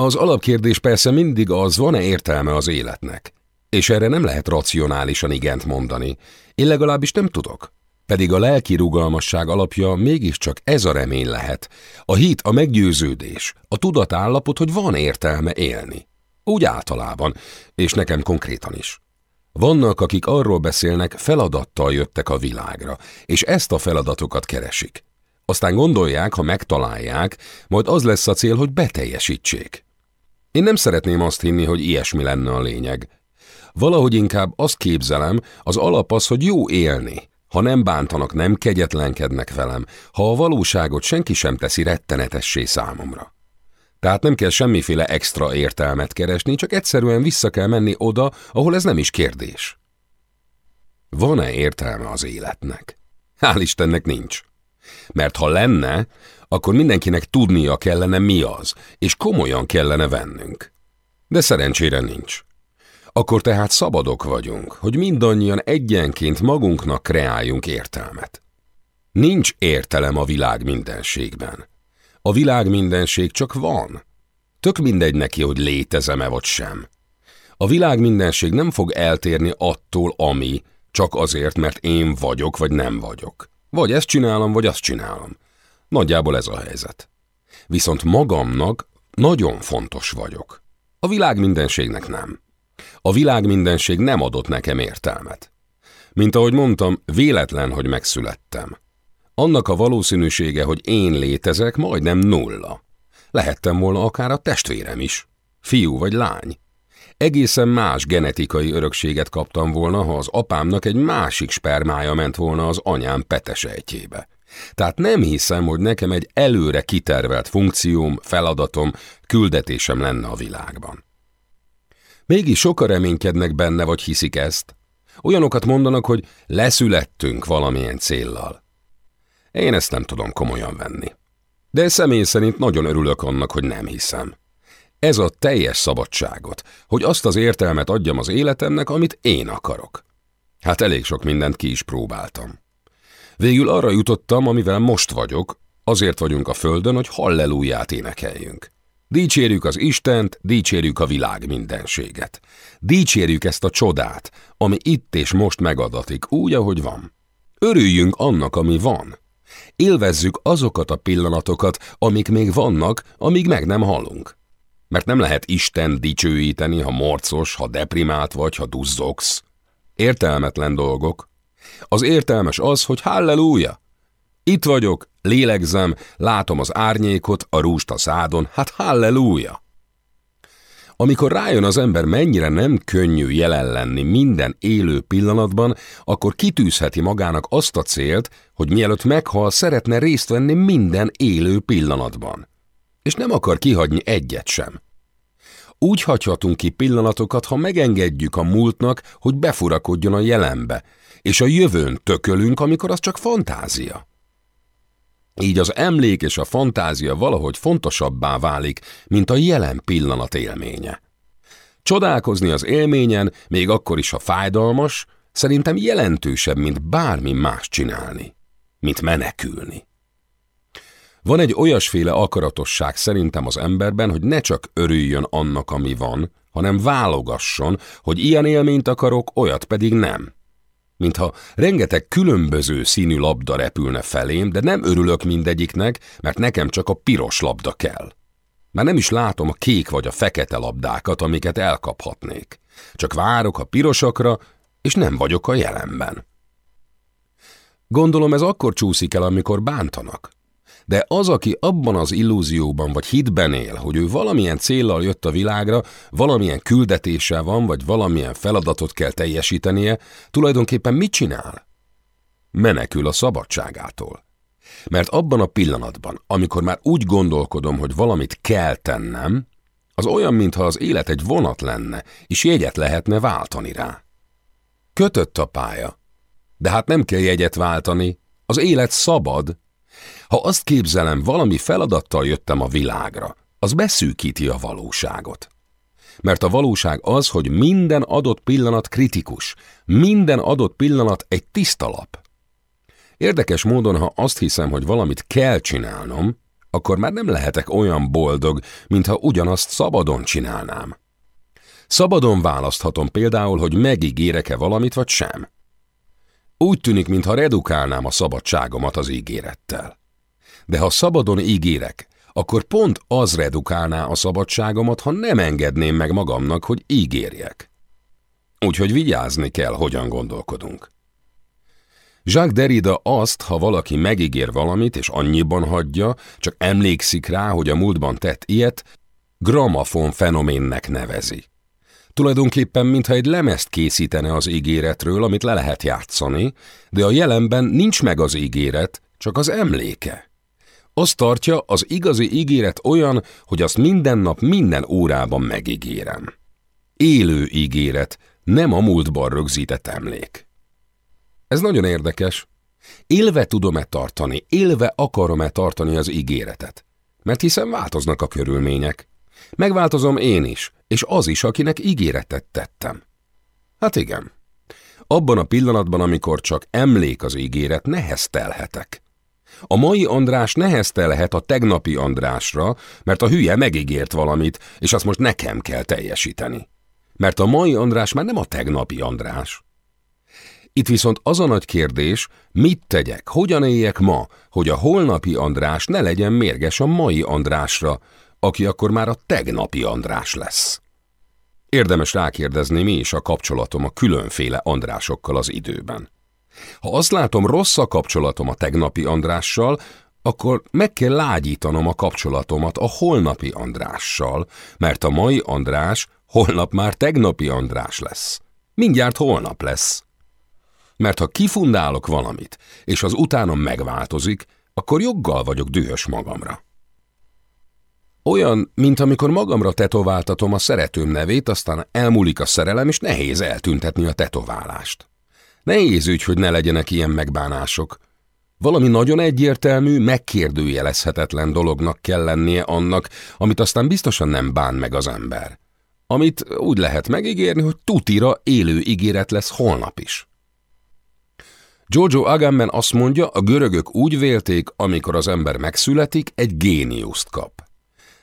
Az alapkérdés persze mindig az, van-e értelme az életnek? És erre nem lehet racionálisan igent mondani. Én legalábbis nem tudok. Pedig a lelki rugalmasság alapja mégiscsak ez a remény lehet. A hit, a meggyőződés, a tudatállapot, hogy van értelme élni. Úgy általában, és nekem konkrétan is. Vannak, akik arról beszélnek, feladattal jöttek a világra, és ezt a feladatokat keresik. Aztán gondolják, ha megtalálják, majd az lesz a cél, hogy beteljesítsék. Én nem szeretném azt hinni, hogy ilyesmi lenne a lényeg. Valahogy inkább azt képzelem, az alap az, hogy jó élni. Ha nem bántanak, nem kegyetlenkednek velem, ha a valóságot senki sem teszi rettenetessé számomra. Tehát nem kell semmiféle extra értelmet keresni, csak egyszerűen vissza kell menni oda, ahol ez nem is kérdés. Van-e értelme az életnek? Hál' Istennek nincs. Mert ha lenne, akkor mindenkinek tudnia kellene mi az, és komolyan kellene vennünk. De szerencsére nincs. Akkor tehát szabadok vagyunk, hogy mindannyian egyenként magunknak kreáljunk értelmet. Nincs értelem a világ mindenségben. A világ mindenség csak van. Tök mindegy neki, hogy létezem-e vagy sem. A világ mindenség nem fog eltérni attól, ami, csak azért, mert én vagyok vagy nem vagyok. Vagy ezt csinálom, vagy azt csinálom. Nagyjából ez a helyzet. Viszont magamnak nagyon fontos vagyok. A világ mindenségnek nem. A világ mindenség nem adott nekem értelmet. Mint ahogy mondtam, véletlen, hogy megszülettem. Annak a valószínűsége, hogy én létezek, majdnem nulla. Lehettem volna akár a testvérem is. Fiú vagy lány. Egészen más genetikai örökséget kaptam volna, ha az apámnak egy másik spermája ment volna az anyám petesejtjébe. Tehát nem hiszem, hogy nekem egy előre kitervelt funkcióm, feladatom, küldetésem lenne a világban. Mégis sokan reménykednek benne, vagy hiszik ezt. Olyanokat mondanak, hogy leszülettünk valamilyen céllal. Én ezt nem tudom komolyan venni. De személy szerint nagyon örülök annak, hogy nem hiszem. Ez a teljes szabadságot, hogy azt az értelmet adjam az életemnek, amit én akarok. Hát elég sok mindent ki is próbáltam. Végül arra jutottam, amivel most vagyok, azért vagyunk a földön, hogy hallelúját énekeljünk. Dicsérjük az Istent, dicsérjük a világ mindenséget. Dicsérjük ezt a csodát, ami itt és most megadatik, úgy, ahogy van. Örüljünk annak, ami van. Élvezzük azokat a pillanatokat, amik még vannak, amíg meg nem halunk. Mert nem lehet Isten dicsőíteni, ha morcos, ha deprimált vagy, ha duzzogsz. Értelmetlen dolgok. Az értelmes az, hogy halleluja! Itt vagyok, lélegzem, látom az árnyékot, a rúst a szádon, hát halleluja! Amikor rájön az ember, mennyire nem könnyű jelen lenni minden élő pillanatban, akkor kitűzheti magának azt a célt, hogy mielőtt meghal, szeretne részt venni minden élő pillanatban. És nem akar kihagyni egyet sem. Úgy hagyhatunk ki pillanatokat, ha megengedjük a múltnak, hogy befurakodjon a jelenbe, és a jövőn tökölünk, amikor az csak fantázia. Így az emlék és a fantázia valahogy fontosabbá válik, mint a jelen pillanat élménye. Csodálkozni az élményen, még akkor is, ha fájdalmas, szerintem jelentősebb, mint bármi más csinálni, mint menekülni. Van egy olyasféle akaratosság szerintem az emberben, hogy ne csak örüljön annak, ami van, hanem válogasson, hogy ilyen élményt akarok, olyat pedig nem mintha rengeteg különböző színű labda repülne felém, de nem örülök mindegyiknek, mert nekem csak a piros labda kell. Már nem is látom a kék vagy a fekete labdákat, amiket elkaphatnék. Csak várok a pirosakra, és nem vagyok a jelenben. Gondolom ez akkor csúszik el, amikor bántanak. De az, aki abban az illúzióban vagy hitben él, hogy ő valamilyen céllal jött a világra, valamilyen küldetése van, vagy valamilyen feladatot kell teljesítenie, tulajdonképpen mit csinál? Menekül a szabadságától. Mert abban a pillanatban, amikor már úgy gondolkodom, hogy valamit kell tennem, az olyan, mintha az élet egy vonat lenne, és jegyet lehetne váltani rá. Kötött a pálya. De hát nem kell jegyet váltani, az élet szabad, ha azt képzelem, valami feladattal jöttem a világra, az beszűkíti a valóságot. Mert a valóság az, hogy minden adott pillanat kritikus, minden adott pillanat egy tiszta lap. Érdekes módon, ha azt hiszem, hogy valamit kell csinálnom, akkor már nem lehetek olyan boldog, mintha ugyanazt szabadon csinálnám. Szabadon választhatom például, hogy megígérek-e valamit vagy sem. Úgy tűnik, mintha redukálnám a szabadságomat az ígérettel. De ha szabadon ígérek, akkor pont az redukálná a szabadságomat, ha nem engedném meg magamnak, hogy ígérjek. Úgyhogy vigyázni kell, hogyan gondolkodunk. Jacques Derrida azt, ha valaki megígér valamit és annyiban hagyja, csak emlékszik rá, hogy a múltban tett ilyet, gramafon fenoménnek nevezi. Tulajdonképpen, mintha egy lemezt készítene az ígéretről, amit le lehet játszani, de a jelenben nincs meg az ígéret, csak az emléke. Azt tartja, az igazi ígéret olyan, hogy azt minden nap, minden órában megígérem. Élő ígéret, nem a múltban rögzített emlék. Ez nagyon érdekes. Élve tudom-e tartani, élve akarom-e tartani az ígéretet? Mert hiszen változnak a körülmények. Megváltozom én is, és az is, akinek ígéretet tettem. Hát igen. Abban a pillanatban, amikor csak emlék az ígéret, neheztelhetek. A mai András neheztelhet a tegnapi Andrásra, mert a hülye megígért valamit, és azt most nekem kell teljesíteni. Mert a mai András már nem a tegnapi András. Itt viszont az a nagy kérdés, mit tegyek, hogyan éljek ma, hogy a holnapi András ne legyen mérges a mai Andrásra, aki akkor már a tegnapi András lesz. Érdemes rákérdezni, mi is a kapcsolatom a különféle Andrásokkal az időben. Ha azt látom, rossz a kapcsolatom a tegnapi Andrással, akkor meg kell lágyítanom a kapcsolatomat a holnapi Andrással, mert a mai András holnap már tegnapi András lesz. Mindjárt holnap lesz. Mert ha kifundálok valamit, és az utánom megváltozik, akkor joggal vagyok dühös magamra. Olyan, mint amikor magamra tetováltatom a szeretőm nevét, aztán elmúlik a szerelem, és nehéz eltüntetni a tetoválást. Nehéz ügy, hogy ne legyenek ilyen megbánások. Valami nagyon egyértelmű, megkérdőjelezhetetlen dolognak kell lennie annak, amit aztán biztosan nem bán meg az ember. Amit úgy lehet megígérni, hogy tutira élő ígéret lesz holnap is. Giorgio Agamben azt mondja, a görögök úgy vélték, amikor az ember megszületik, egy géniuszt kap.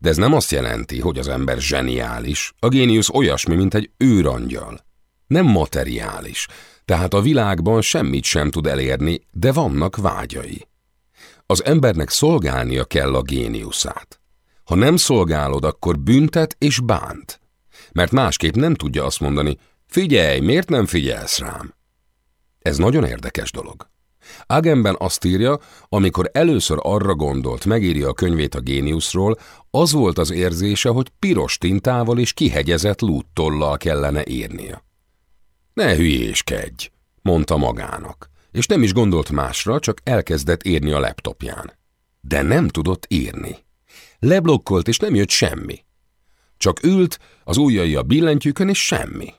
De ez nem azt jelenti, hogy az ember zseniális. A géniusz olyasmi, mint egy őrangyal. Nem materiális, tehát a világban semmit sem tud elérni, de vannak vágyai. Az embernek szolgálnia kell a géniuszát. Ha nem szolgálod, akkor büntet és bánt. Mert másképp nem tudja azt mondani, figyelj, miért nem figyelsz rám? Ez nagyon érdekes dolog. Agenben azt írja, amikor először arra gondolt, megírja a könyvét a géniuszról, az volt az érzése, hogy piros tintával és kihegyezett lúttollal kellene írnia. Ne hülyéskedj, mondta magának, és nem is gondolt másra, csak elkezdett írni a laptopján. De nem tudott írni. Leblokkolt, és nem jött semmi. Csak ült, az ujjai a billentyűkön, és semmi.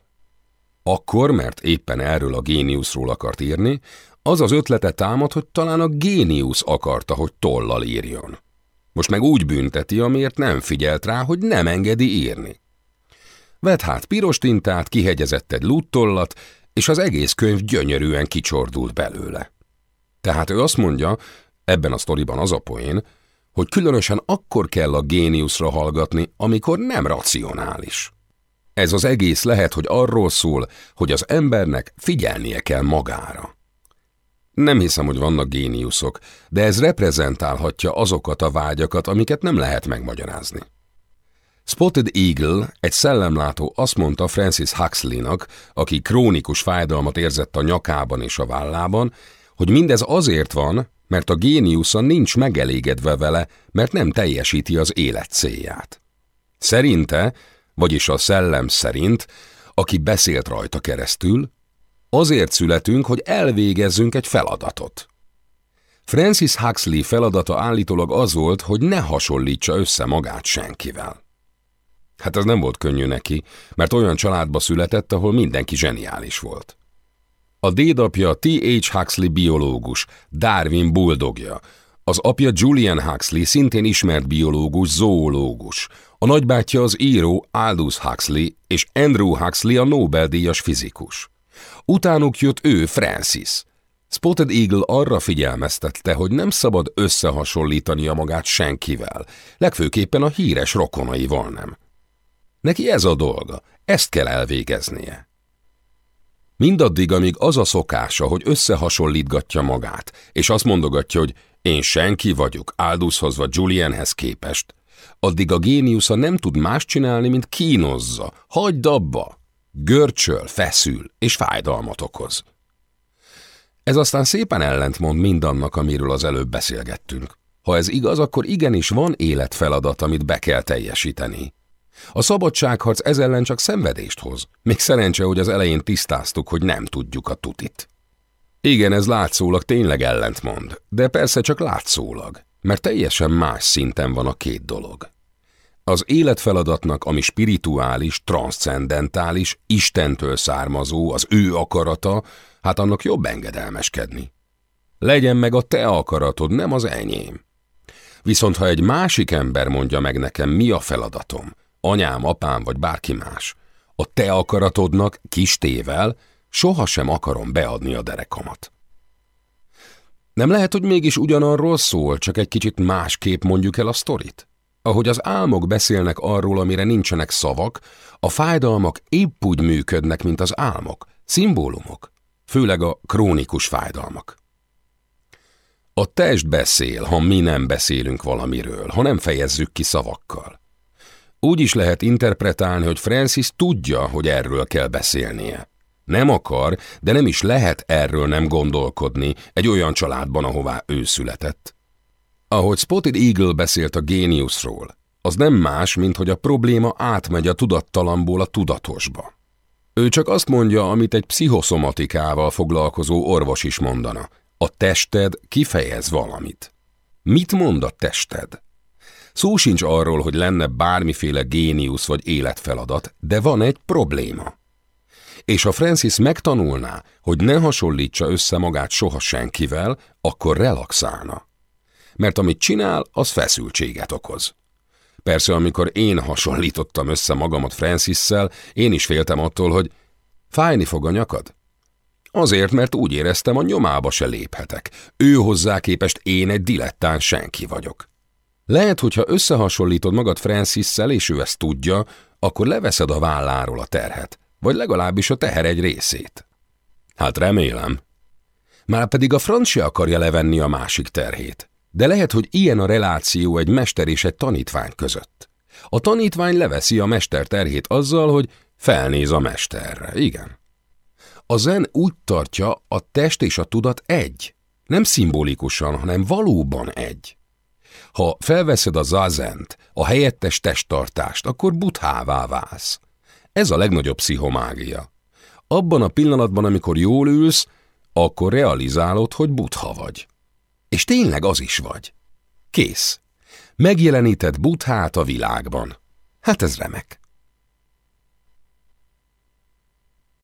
Akkor, mert éppen erről a géniuszról akart írni, az az ötlete támad, hogy talán a géniusz akarta, hogy tollal írjon. Most meg úgy bünteti, amiért nem figyelt rá, hogy nem engedi írni. Vett hát piros tintát, kihegyezett egy lúttollat, és az egész könyv gyönyörűen kicsordult belőle. Tehát ő azt mondja, ebben a sztoriban az a poén, hogy különösen akkor kell a géniuszra hallgatni, amikor nem racionális. Ez az egész lehet, hogy arról szól, hogy az embernek figyelnie kell magára. Nem hiszem, hogy vannak géniuszok, de ez reprezentálhatja azokat a vágyakat, amiket nem lehet megmagyarázni. Spotted Eagle, egy szellemlátó azt mondta Francis Huxley-nak, aki krónikus fájdalmat érzett a nyakában és a vállában, hogy mindez azért van, mert a géniusza nincs megelégedve vele, mert nem teljesíti az élet célját. Szerinte, vagyis a szellem szerint, aki beszélt rajta keresztül, azért születünk, hogy elvégezzünk egy feladatot. Francis Huxley feladata állítólag az volt, hogy ne hasonlítsa össze magát senkivel. Hát ez nem volt könnyű neki, mert olyan családba született, ahol mindenki zseniális volt. A dédapja T.H. Huxley biológus, Darwin buldogja, az apja Julian Huxley szintén ismert biológus, zoológus, a nagybátyja az író Aldous Huxley és Andrew Huxley a Nobel-díjas fizikus. Utánuk jött ő, Francis. Spotted Eagle arra figyelmeztette, hogy nem szabad összehasonlítania magát senkivel, legfőképpen a híres rokonaival nem. Neki ez a dolga, ezt kell elvégeznie. Mindaddig, amíg az a szokása, hogy összehasonlítgatja magát, és azt mondogatja, hogy én senki vagyok Aldushoz vagy Julianhez képest, addig a géniusza nem tud más csinálni, mint kínozza, hagyd abba, görcsöl, feszül és fájdalmat okoz. Ez aztán szépen ellentmond mindannak, amiről az előbb beszélgettünk. Ha ez igaz, akkor igenis van életfeladat, amit be kell teljesíteni. A szabadságharc ez ellen csak szenvedést hoz. Még szerencse, hogy az elején tisztáztuk, hogy nem tudjuk a tutit. Igen, ez látszólag tényleg ellentmond, de persze csak látszólag, mert teljesen más szinten van a két dolog. Az életfeladatnak, ami spirituális, transzcendentális, Istentől származó, az ő akarata, hát annak jobb engedelmeskedni. Legyen meg a te akaratod, nem az enyém. Viszont ha egy másik ember mondja meg nekem, mi a feladatom, anyám, apám vagy bárki más, a te akaratodnak kis tével sohasem akarom beadni a derekamat. Nem lehet, hogy mégis ugyanarról szól, csak egy kicsit másképp mondjuk el a sztorit? Ahogy az álmok beszélnek arról, amire nincsenek szavak, a fájdalmak épp úgy működnek, mint az álmok, szimbólumok, főleg a krónikus fájdalmak. A test beszél, ha mi nem beszélünk valamiről, ha nem fejezzük ki szavakkal. Úgy is lehet interpretálni, hogy Francis tudja, hogy erről kell beszélnie. Nem akar, de nem is lehet erről nem gondolkodni egy olyan családban, ahová ő született. Ahogy Spotted Eagle beszélt a géniuszról, az nem más, mint hogy a probléma átmegy a tudattalamból a tudatosba. Ő csak azt mondja, amit egy pszichoszomatikával foglalkozó orvos is mondana. A tested kifejez valamit. Mit mond a tested? Szó sincs arról, hogy lenne bármiféle géniusz vagy életfeladat, de van egy probléma. És ha Francis megtanulná, hogy ne hasonlítsa össze magát soha senkivel, akkor relaxálna. Mert amit csinál, az feszültséget okoz. Persze, amikor én hasonlítottam össze magamat Francisszel, én is féltem attól, hogy fájni fog a nyakad. Azért, mert úgy éreztem, a nyomába se léphetek. Ő hozzá képest én egy dilettán senki vagyok. Lehet, hogyha összehasonlítod magad Francisszel, és ő ezt tudja, akkor leveszed a válláról a terhet, vagy legalábbis a teher egy részét. Hát remélem. Már pedig a francia akarja levenni a másik terhét. De lehet, hogy ilyen a reláció egy mester és egy tanítvány között. A tanítvány leveszi a mester terhét azzal, hogy felnéz a mesterre, igen. A zen úgy tartja, a test és a tudat egy. Nem szimbolikusan, hanem valóban egy. Ha felveszed a zazent, a helyettes testtartást, akkor buthává válsz. Ez a legnagyobb pszichomágia. Abban a pillanatban, amikor jól ülsz, akkor realizálod, hogy butha vagy. És tényleg az is vagy. Kész. Megjeleníted buthát a világban. Hát ez remek.